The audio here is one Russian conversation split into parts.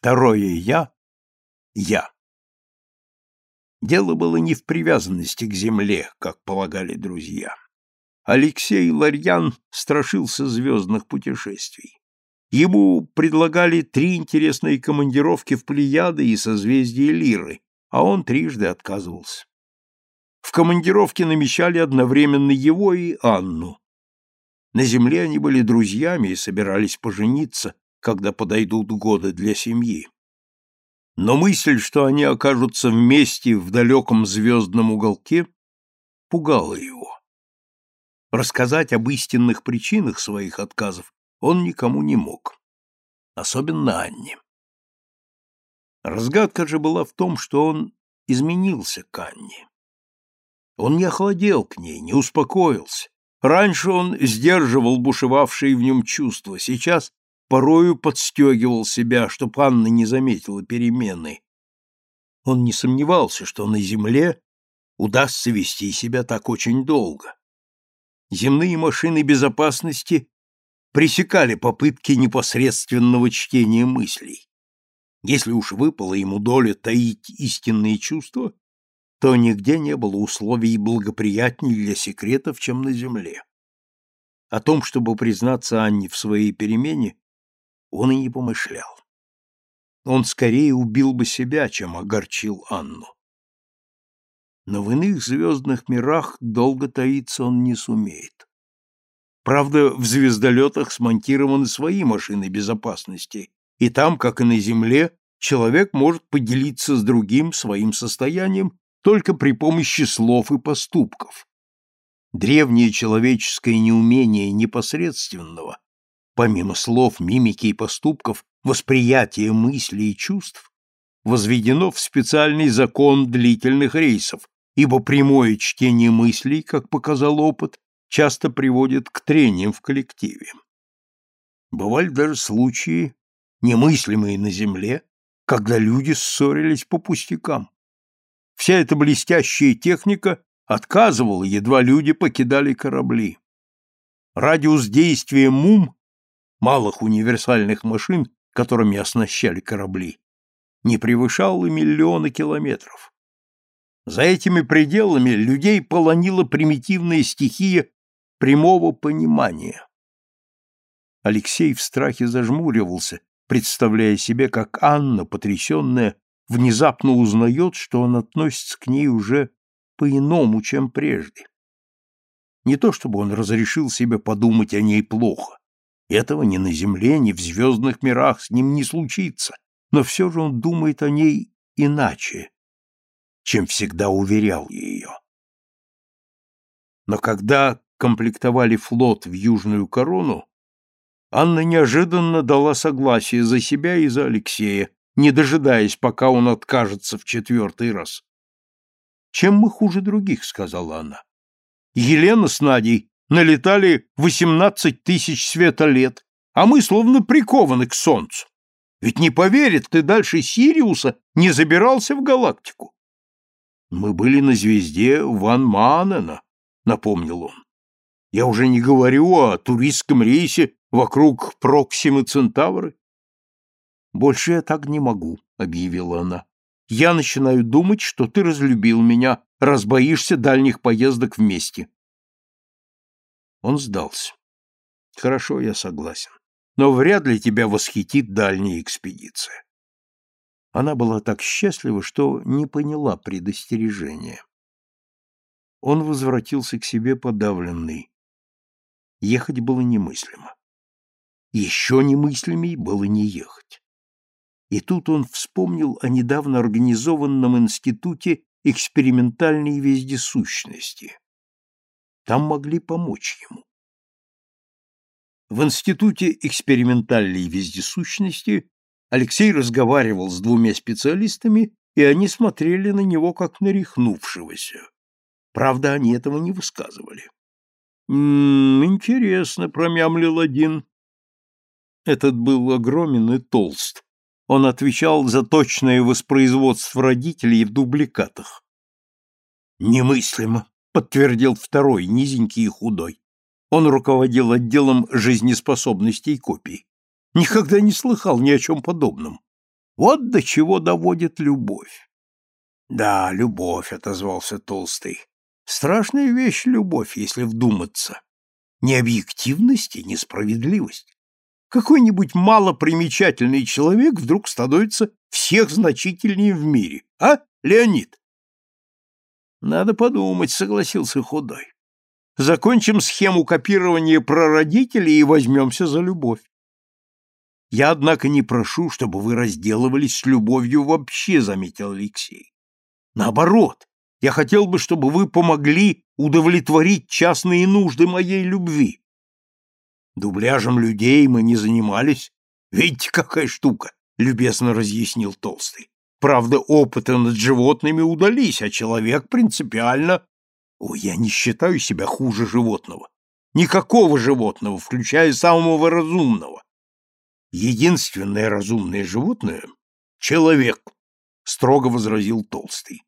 Второе «я» — я. Дело было не в привязанности к земле, как полагали друзья. Алексей Ларьян страшился звездных путешествий. Ему предлагали три интересные командировки в Плеяды и созвездие Лиры, а он трижды отказывался. В командировке намечали одновременно его и Анну. На земле они были друзьями и собирались пожениться, когда подойдут годы для семьи. Но мысль, что они окажутся вместе в далеком звездном уголке, пугала его. Рассказать об истинных причинах своих отказов он никому не мог, особенно Анне. Разгадка же была в том, что он изменился к Анне. Он не охладел к ней, не успокоился. Раньше он сдерживал бушевавшие в нем чувства, сейчас порою подстегивал себя, чтоб Анна не заметила перемены. Он не сомневался, что на земле удастся вести себя так очень долго. Земные машины безопасности пресекали попытки непосредственного чтения мыслей. Если уж выпало ему доля таить истинные чувства, то нигде не было условий благоприятнее для секретов, чем на земле. О том, чтобы признаться Анне в своей перемене, он и не помышлял. Он скорее убил бы себя, чем огорчил Анну. Но в иных звездных мирах долго таиться он не сумеет. Правда, в звездолетах смонтированы свои машины безопасности, и там, как и на Земле, человек может поделиться с другим своим состоянием только при помощи слов и поступков. Древнее человеческое неумение непосредственного, помимо слов, мимики и поступков, восприятия мыслей и чувств, возведено в специальный закон длительных рейсов, ибо прямое чтение мыслей, как показал опыт, часто приводит к трениям в коллективе. Бывали даже случаи, немыслимые на Земле, когда люди ссорились по пустякам. Вся эта блестящая техника отказывала, едва люди покидали корабли. Радиус действия МУМ, малых универсальных машин, которыми оснащали корабли, не превышал и миллиона километров. За этими пределами людей полонила примитивная стихия прямого понимания. Алексей в страхе зажмуривался, представляя себе, как Анна, потрясенная, внезапно узнает, что он относится к ней уже по-иному, чем прежде. Не то чтобы он разрешил себе подумать о ней плохо. Этого ни на земле, ни в звездных мирах с ним не случится, но все же он думает о ней иначе, чем всегда уверял ее. Но когда комплектовали флот в Южную корону, Анна неожиданно дала согласие за себя и за Алексея, не дожидаясь, пока он откажется в четвертый раз. «Чем мы хуже других?» — сказала она. «Елена с Надей налетали восемнадцать тысяч света лет, а мы словно прикованы к Солнцу. Ведь не поверит, ты дальше Сириуса не забирался в галактику». «Мы были на звезде Ван Маанена», — напомнил он. Я уже не говорю о туристском рейсе вокруг Проксимы Центавры. Больше я так не могу, объявила она. Я начинаю думать, что ты разлюбил меня, раз боишься дальних поездок вместе. Он сдался. Хорошо, я согласен. Но вряд ли тебя восхитит дальняя экспедиция. Она была так счастлива, что не поняла предостережения. Он возвратился к себе подавленный. Ехать было немыслимо. Еще немыслимей было не ехать. И тут он вспомнил о недавно организованном институте экспериментальной вездесущности. Там могли помочь ему. В институте экспериментальной вездесущности Алексей разговаривал с двумя специалистами, и они смотрели на него как на рехнувшегося. Правда, они этого не высказывали. «М -м, интересно», — промямлил один. Этот был огромен и толст. Он отвечал за точное воспроизводство родителей в дубликатах. «Немыслимо», — подтвердил второй, низенький и худой. Он руководил отделом жизнеспособностей копий. Никогда не слыхал ни о чем подобном. Вот до чего доводит любовь. Да, любовь, отозвался Толстый. Страшная вещь любовь, если вдуматься. Ни объективность и несправедливость. Какой-нибудь малопримечательный человек вдруг становится всех значительнее в мире. А, Леонид? Надо подумать, согласился Худой. Закончим схему копирования прародителей и возьмемся за любовь. Я, однако, не прошу, чтобы вы разделывались с любовью вообще, заметил Алексей. Наоборот, я хотел бы, чтобы вы помогли удовлетворить частные нужды моей любви. Дубляжем людей мы не занимались. Видите, какая штука, любезно разъяснил Толстый. Правда, опыты над животными удались, а человек принципиально... Ой, я не считаю себя хуже животного. Никакого животного, включая самого разумного. Единственное разумное животное — человек, — строго возразил Толстый.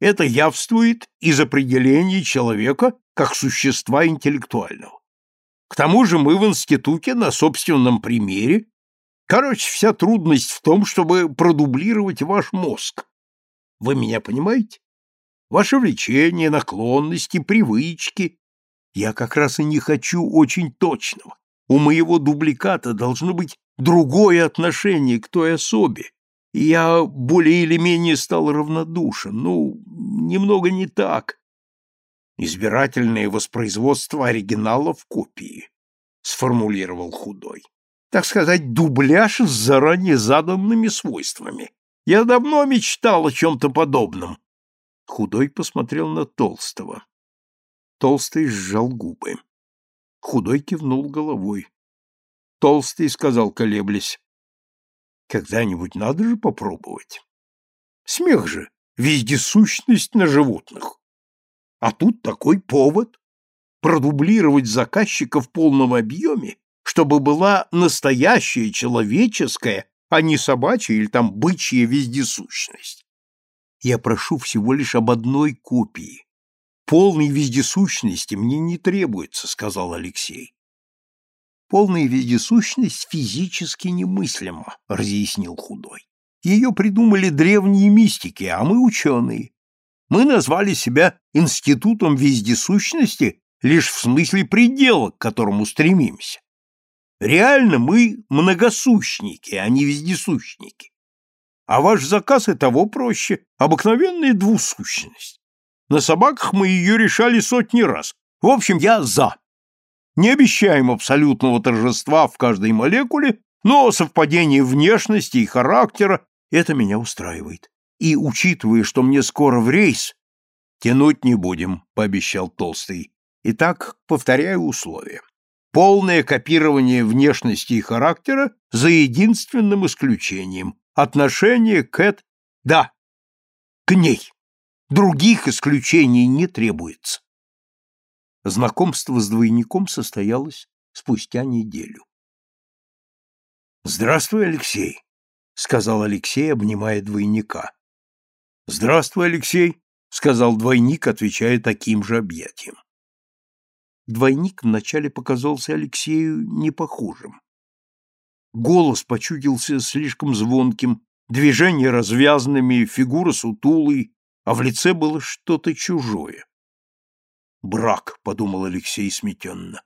Это явствует из определения человека как существа интеллектуального. К тому же мы в институте на собственном примере Короче, вся трудность в том, чтобы продублировать ваш мозг. Вы меня понимаете? Ваши влечения, наклонности, привычки. Я как раз и не хочу очень точного. У моего дубликата должно быть другое отношение к той особе, я более или менее стал равнодушен. Ну, немного не так. Избирательное воспроизводство оригинала в копии, сформулировал худой. Так сказать, дубляж с заранее заданными свойствами. Я давно мечтал о чем-то подобном. Худой посмотрел на Толстого. Толстый сжал губы. Худой кивнул головой. Толстый сказал, колеблясь. Когда-нибудь надо же попробовать. Смех же, вездесущность на животных. А тут такой повод. Продублировать заказчика в полном объеме, чтобы была настоящая человеческая, а не собачья или там бычья вездесущность. Я прошу всего лишь об одной копии. Полной вездесущности мне не требуется, сказал Алексей. Полная вездесущность физически немыслима, разъяснил худой. Ее придумали древние мистики, а мы ученые. Мы назвали себя институтом вездесущности лишь в смысле предела, к которому стремимся. Реально мы многосущники, а не вездесущники. А ваш заказ и того проще, обыкновенная двусущность. На собаках мы ее решали сотни раз. В общем, я за. Не обещаем абсолютного торжества в каждой молекуле, но совпадение внешности и характера — это меня устраивает. И, учитывая, что мне скоро в рейс, тянуть не будем, — пообещал Толстый. Итак, повторяю условия. Полное копирование внешности и характера за единственным исключением — отношение к Эд... Да, к ней. Других исключений не требуется. Знакомство с двойником состоялось спустя неделю. «Здравствуй, Алексей», — сказал Алексей, обнимая двойника. «Здравствуй, Алексей», — сказал двойник, отвечая таким же объятием. Двойник вначале показался Алексею непохожим. Голос почудился слишком звонким, движения развязанными, фигура сутулой, а в лице было что-то чужое. Брак, подумал Алексей сметенно.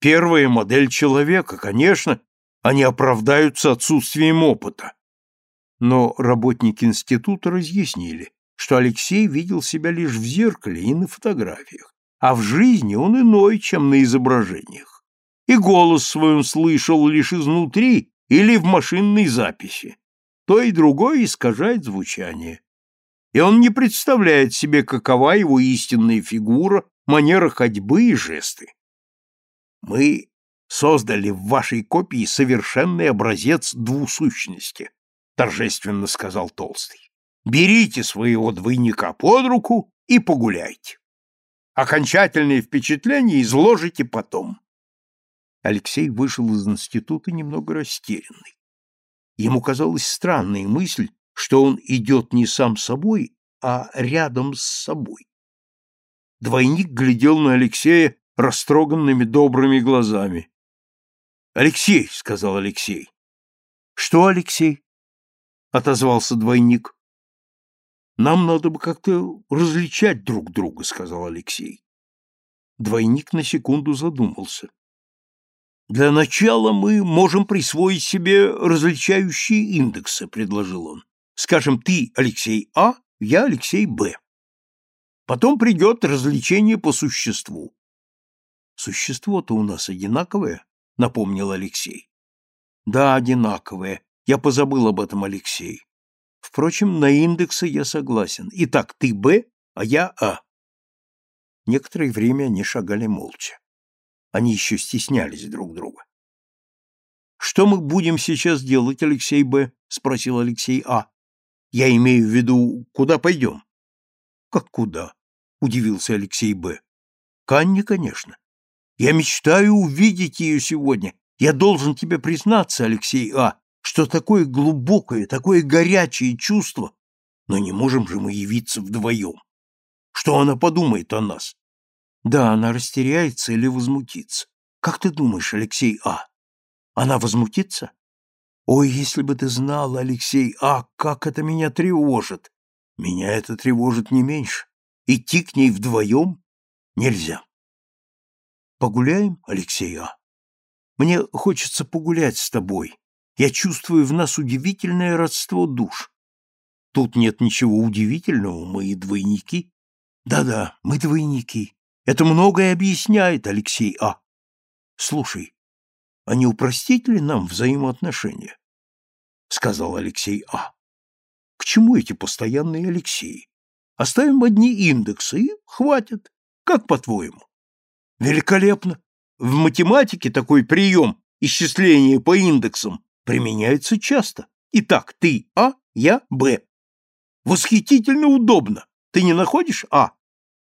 Первая модель человека, конечно, они оправдаются отсутствием опыта. Но работники института разъяснили, что Алексей видел себя лишь в зеркале и на фотографиях, а в жизни он иной, чем на изображениях. И голос свой он слышал лишь изнутри или в машинной записи. То и другое искажает звучание и он не представляет себе, какова его истинная фигура, манера ходьбы и жесты. Мы создали в вашей копии совершенный образец двусущности, торжественно сказал Толстый. Берите своего двойника под руку и погуляйте. Окончательные впечатления изложите потом. Алексей вышел из института немного растерянный. Ему казалась странная мысль, что он идет не сам собой, а рядом с собой. Двойник глядел на Алексея растроганными добрыми глазами. «Алексей», — сказал Алексей. «Что, Алексей?» — отозвался двойник. «Нам надо бы как-то различать друг друга», — сказал Алексей. Двойник на секунду задумался. «Для начала мы можем присвоить себе различающие индексы», — предложил он. «Скажем, ты Алексей А, я Алексей Б. Потом придет развлечение по существу. Существо-то у нас одинаковое, напомнил Алексей. Да, одинаковое. Я позабыл об этом, Алексей. Впрочем, на индексы я согласен. Итак, ты Б, а я А. Некоторое время они шагали молча. Они еще стеснялись друг друга. «Что мы будем сейчас делать, Алексей Б?» — спросил Алексей А. «Я имею в виду, куда пойдем?» «Как куда?» — удивился Алексей Б. «К Анне, конечно. Я мечтаю увидеть ее сегодня. Я должен тебе признаться, Алексей А., что такое глубокое, такое горячее чувство, но не можем же мы явиться вдвоем. Что она подумает о нас? Да, она растеряется или возмутится. Как ты думаешь, Алексей А? Она возмутится? Ой, если бы ты знал, Алексей А, как это меня тревожит. Меня это тревожит не меньше. Идти к ней вдвоем нельзя. Погуляем, Алексей А? Мне хочется погулять с тобой. Я чувствую в нас удивительное родство душ. Тут нет ничего удивительного, мы и двойники. Да-да, мы двойники. Это многое объясняет, Алексей А. Слушай, а не упростить ли нам взаимоотношения? Сказал Алексей А. К чему эти постоянные Алексеи? Оставим одни индексы и хватит. Как по-твоему? Великолепно! В математике такой прием исчисления по индексам применяется часто. Итак, ты А, я Б. Восхитительно удобно. Ты не находишь А?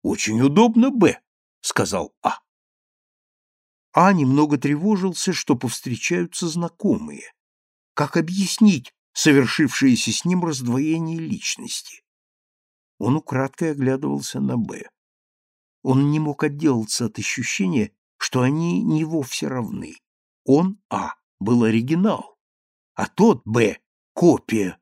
Очень удобно Б, сказал А. А немного тревожился, что повстречаются знакомые. Как объяснить совершившееся с ним раздвоение личности? Он украдкой оглядывался на Б. Он не мог отделаться от ощущения, что они не вовсе равны. Он, А, был оригинал, а тот, Б, копия,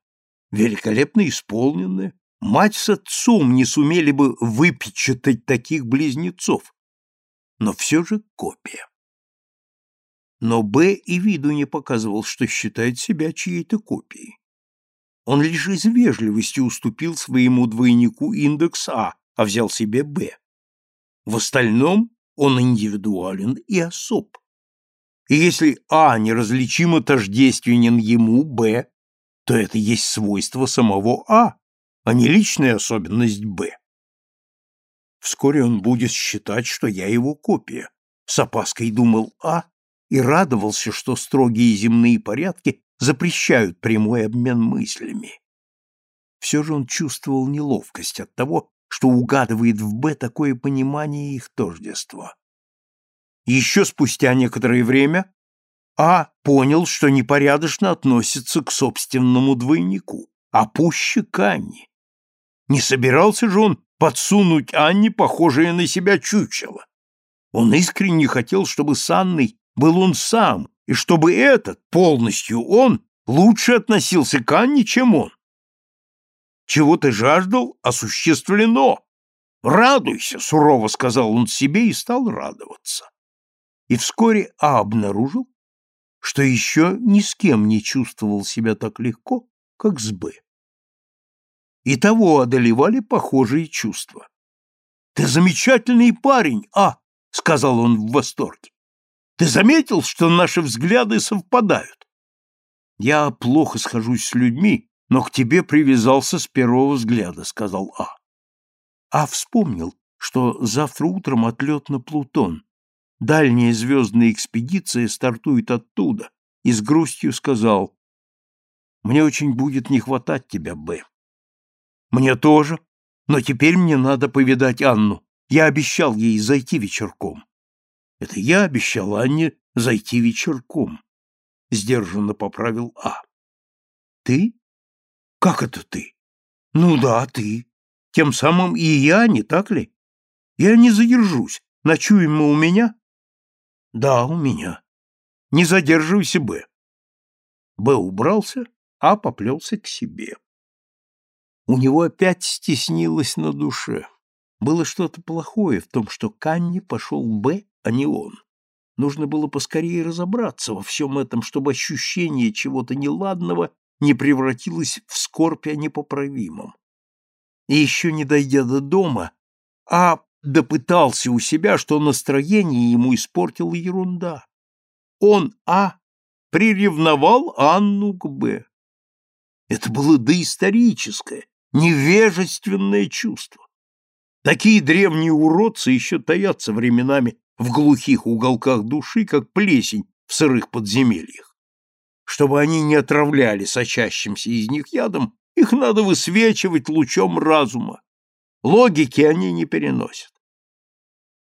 великолепно исполненная. Мать с отцом не сумели бы выпечатать таких близнецов, но все же копия. Но Б и виду не показывал, что считает себя чьей-то копией. Он лишь из вежливости уступил своему двойнику индекс А, а взял себе Б. В остальном он индивидуален и особ. И если А неразличимо тождественен ему, Б, то это есть свойство самого А, а не личная особенность Б. Вскоре он будет считать, что я его копия. С опаской думал А и радовался, что строгие земные порядки запрещают прямой обмен мыслями. Все же он чувствовал неловкость от того, что угадывает в Б такое понимание их тождества. Еще спустя некоторое время А понял, что непорядочно относится к собственному двойнику, а пуще к Анне. Не собирался же он подсунуть Анне похожее на себя чучело. Он искренне хотел, чтобы с Анной был он сам, и чтобы этот, полностью он, лучше относился к Анне, чем он. Чего ты жаждал, осуществлено. Радуйся, сурово сказал он себе и стал радоваться. И вскоре А обнаружил, что еще ни с кем не чувствовал себя так легко, как с Б. И того одолевали похожие чувства. «Ты замечательный парень, А!» — сказал он в восторге. «Ты заметил, что наши взгляды совпадают?» «Я плохо схожусь с людьми, но к тебе привязался с первого взгляда, сказал А. А вспомнил, что завтра утром отлет на Плутон. Дальняя звездная экспедиция стартует оттуда, и с грустью сказал, «Мне очень будет не хватать тебя, Б». «Мне тоже, но теперь мне надо повидать Анну. Я обещал ей зайти вечерком». «Это я обещал Анне зайти вечерком», — сдержанно поправил А. «Ты?» Как это ты? Ну да, ты. Тем самым и я, не так ли? Я не задержусь. Ночуем мы у меня? Да, у меня. Не задерживайся, Б. Б убрался, А поплелся к себе. У него опять стеснилось на душе. Было что-то плохое в том, что Канни пошел Б, а не он. Нужно было поскорее разобраться во всем этом, чтобы ощущение чего-то неладного не превратилось в скорбь о непоправимом. И еще не дойдя до дома, А допытался у себя, что настроение ему испортила ерунда. Он, А, приревновал Анну к Б. Это было доисторическое, невежественное чувство. Такие древние уродцы еще таятся временами в глухих уголках души, как плесень в сырых подземельях. Чтобы они не отравляли сочащимся из них ядом, их надо высвечивать лучом разума. Логики они не переносят.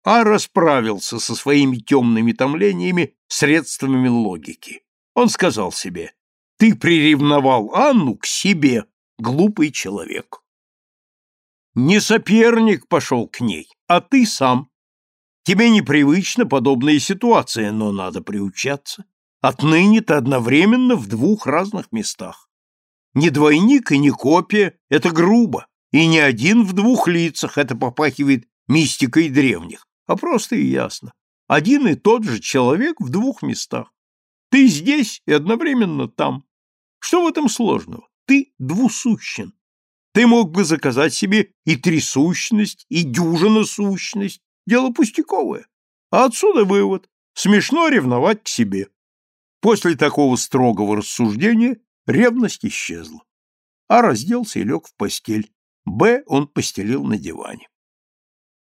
А расправился со своими темными томлениями средствами логики. Он сказал себе, «Ты приревновал Анну к себе, глупый человек». Не соперник пошел к ней, а ты сам. Тебе непривычна подобная ситуация, но надо приучаться. Отныне ты одновременно в двух разных местах. Не двойник и не копия — это грубо, и не один в двух лицах — это попахивает мистикой древних, а просто и ясно. Один и тот же человек в двух местах. Ты здесь и одновременно там. Что в этом сложного? Ты двусущен. Ты мог бы заказать себе и трясущность, и дюжина сущность. Дело пустяковое. А отсюда вывод. Смешно ревновать к себе. После такого строгого рассуждения ревность исчезла. А разделся и лег в постель. Б он постелил на диване.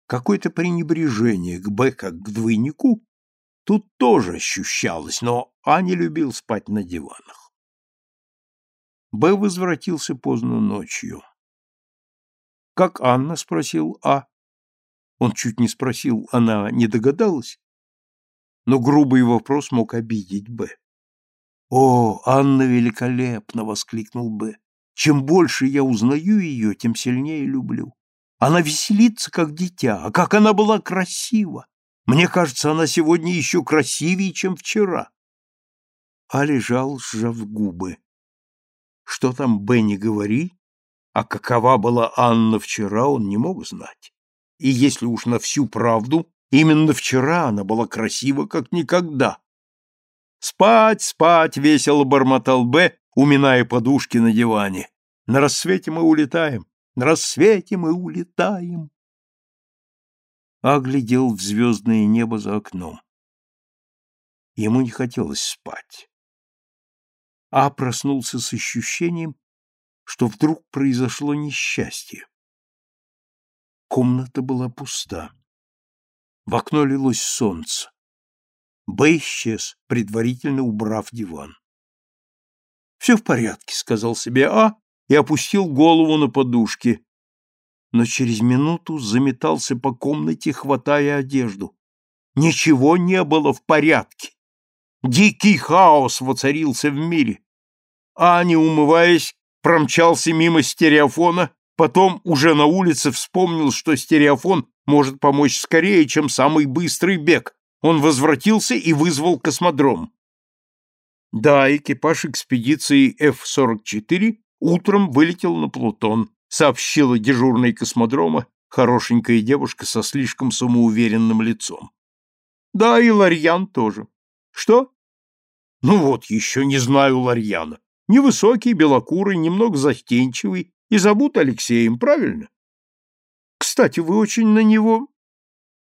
Какое-то пренебрежение к Б к двойнику тут тоже ощущалось, но А не любил спать на диванах. Б возвратился поздно ночью. «Как Анна?» — спросил А. Он чуть не спросил, она не догадалась? Но грубый вопрос мог обидеть Б. «О, Анна великолепна!» — воскликнул Б. «Чем больше я узнаю ее, тем сильнее люблю. Она веселится, как дитя, а как она была красива! Мне кажется, она сегодня еще красивее, чем вчера». А лежал, сжав губы. Что там Б не говори, а какова была Анна вчера, он не мог знать. И если уж на всю правду, именно вчера она была красива, как никогда. «Спать, спать!» — весело бормотал Б, уминая подушки на диване. «На рассвете мы улетаем! На рассвете мы улетаем!» А глядел в звездное небо за окном. Ему не хотелось спать. А проснулся с ощущением, что вдруг произошло несчастье. Комната была пуста. В окно лилось солнце. Б исчез, предварительно убрав диван. «Все в порядке», — сказал себе А и опустил голову на подушки. Но через минуту заметался по комнате, хватая одежду. Ничего не было в порядке. Дикий хаос воцарился в мире. А, не умываясь, промчался мимо стереофона, потом уже на улице вспомнил, что стереофон может помочь скорее, чем самый быстрый бег. Он возвратился и вызвал космодром. Да, экипаж экспедиции F-44 утром вылетел на Плутон, сообщила дежурная космодрома хорошенькая девушка со слишком самоуверенным лицом. Да, и Ларьян тоже. Что? Ну вот, еще не знаю Ларьяна. Невысокий, белокурый, немного застенчивый и зовут Алексеем, правильно? Кстати, вы очень на него...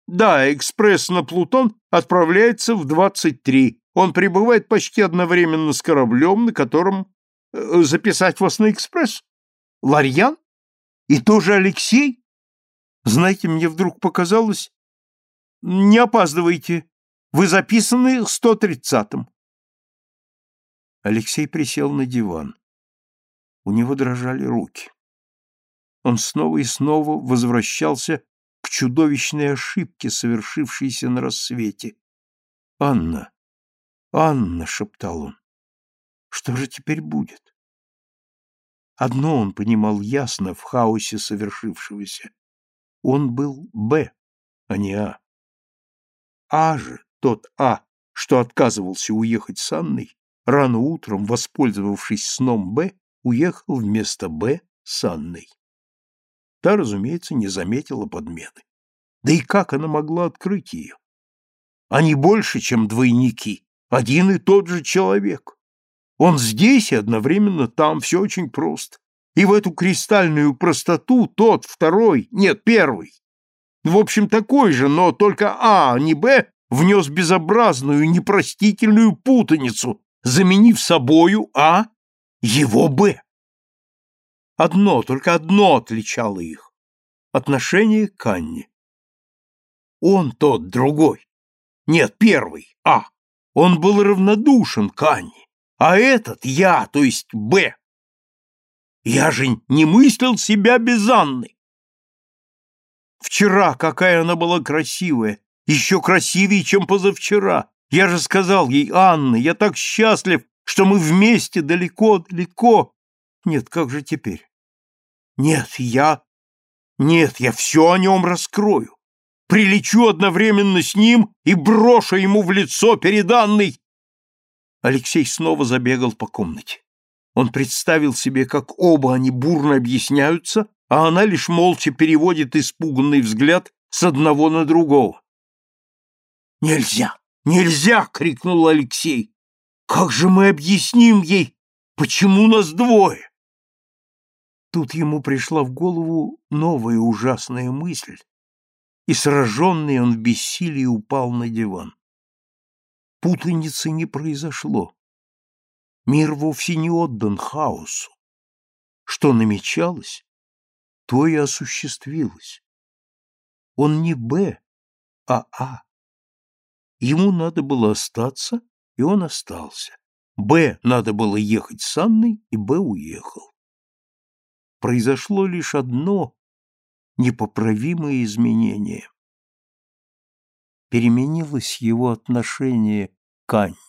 Да, экспресс на Плутон отправляется в 23. Он прибывает почти одновременно с кораблем, на котором... Э, записать вас на экспресс? Ларьян? И тоже Алексей? Знаете, мне вдруг показалось... Не опаздывайте. Вы записаны 130-м. Алексей присел на диван. У него дрожали руки. Он снова и снова возвращался к чудовищной ошибке, совершившейся на рассвете. «Анна! Анна!» — шептал он. «Что же теперь будет?» Одно он понимал ясно в хаосе совершившегося. Он был Б, а не А. А же, тот А, что отказывался уехать с Анной, рано утром, воспользовавшись сном Б, уехал вместо Б с Анной. Та, разумеется, не заметила подмены. Да и как она могла открыть ее? Они больше, чем двойники, один и тот же человек. Он здесь и одновременно там, все очень просто. И в эту кристальную простоту тот, второй, нет, первый, в общем, такой же, но только А, а не Б, внес безобразную, непростительную путаницу, заменив собою А его Б. Одно, только одно отличало их — отношение к Анне. Он тот, другой. Нет, первый, А. Он был равнодушен к Анне, а этот я, то есть Б. Я же не мыслил себя без Анны. Вчера какая она была красивая, еще красивее, чем позавчера. Я же сказал ей, Анна, я так счастлив, что мы вместе далеко-далеко. Нет, как же теперь? Нет, я... Нет, я все о нем раскрою. Прилечу одновременно с ним и брошу ему в лицо перед Анной. Алексей снова забегал по комнате. Он представил себе, как оба они бурно объясняются, а она лишь молча переводит испуганный взгляд с одного на другого. «Нельзя! Нельзя!» — крикнул Алексей. «Как же мы объясним ей, почему нас двое?» Тут ему пришла в голову новая ужасная мысль, и сраженный он в бессилии упал на диван. Путаницы не произошло. Мир вовсе не отдан хаосу. Что намечалось, то и осуществилось. Он не Б, а А. Ему надо было остаться, и он остался. Б надо было ехать с Анной, и Б уехал. Произошло лишь одно непоправимое изменение. Переменилось его отношение к Анне.